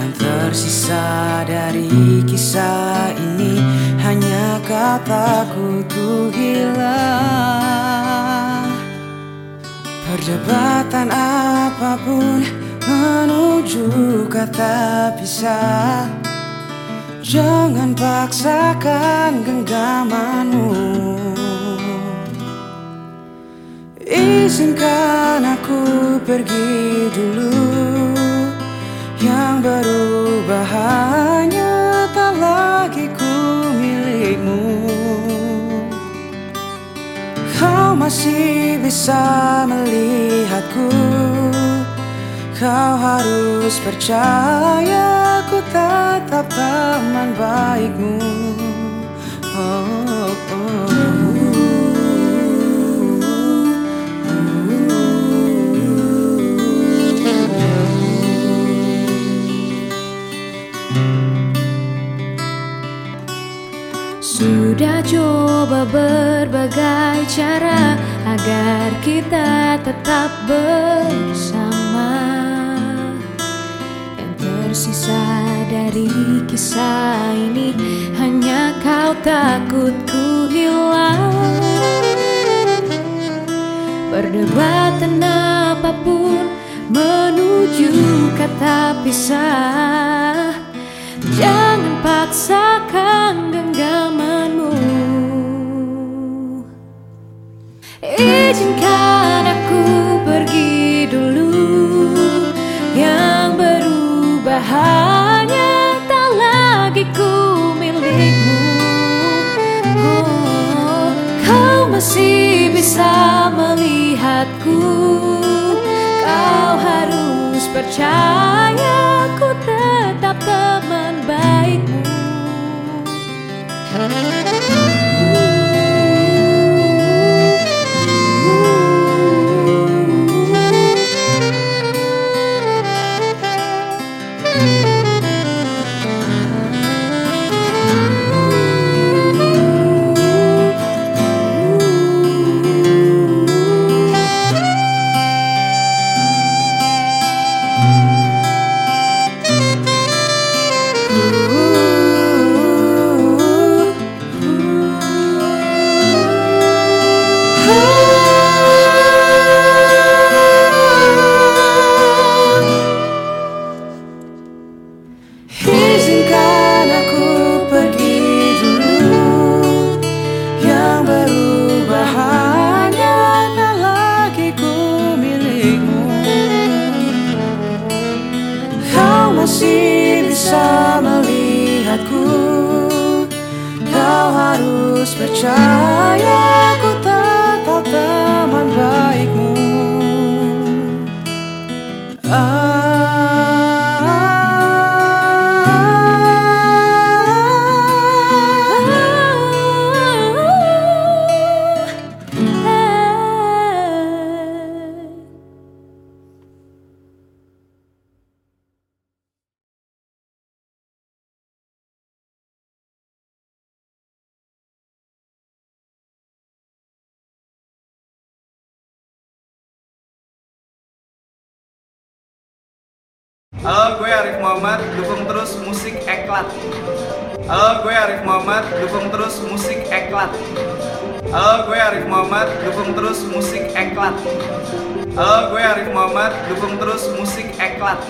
yang tersisa dari kisah ini hanya kataku hilang. Perdebatan apa pun menuju kata pisah. Jangan paksakan genggamanmu. Izinkan aku pergi dulu hanya tak lagi ku milikmu. Kau masih bisa melihatku. Kau harus percaya ku tetap teman baikmu. Oh, oh, oh. Sudah coba berbagai cara agar kita tetap bersama. Yang tersisa dari kisah ini hanya kau takutku hilang. Perdebatan apa pun menuju kata pisah. Jangan paksakan bisa melihatku. Kau harus percaya ku tetap teman baikmu Kau masih bisa melihatku. Kau harus percaya Halo, gue Arif Muhammad, dukung terus musik Eklat. Halo, gue Arif Muhammad, dukung terus musik Eklat. Halo, gue Arif Muhammad, dukung terus musik Eklat. Halo, gue Arif Muhammad, dukung terus musik Eklat.